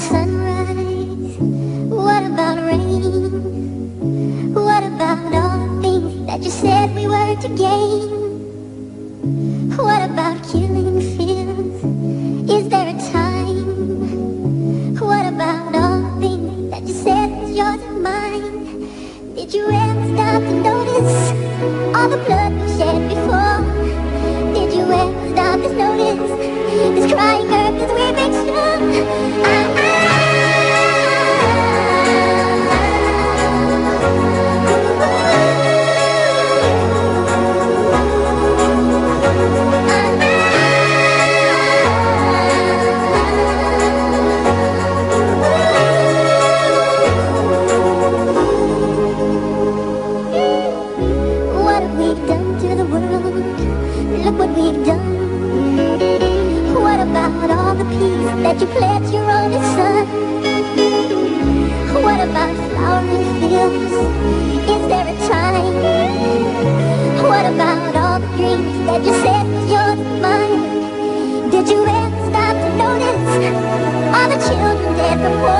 sunrise? What about rain? What about all the things that you said we were to gain? What about killing that you pledged your only son? What about flowering fields? Is there a time? What about all the dreams that you said was yours and mine? Did you ever stop to notice all the children dead from war?